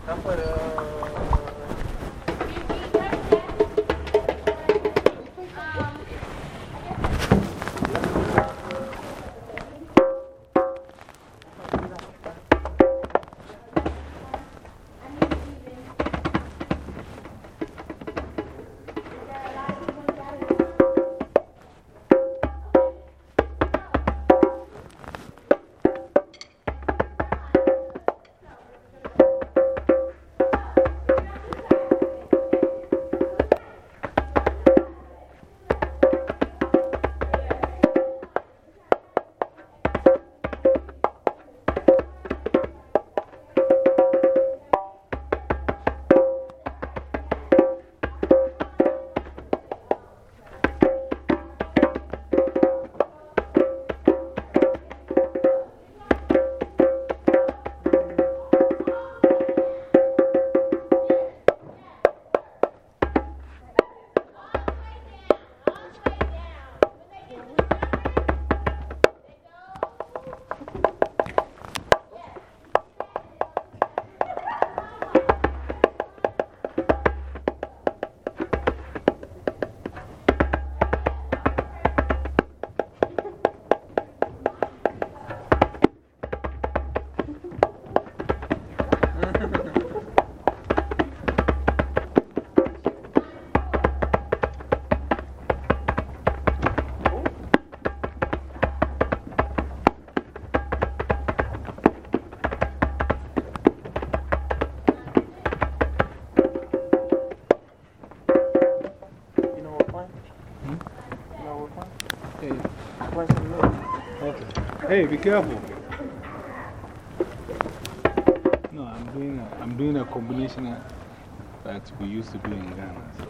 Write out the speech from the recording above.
Está fuera. Hey, be careful. No, I'm doing a, I'm doing a combination that we used to do in Ghana.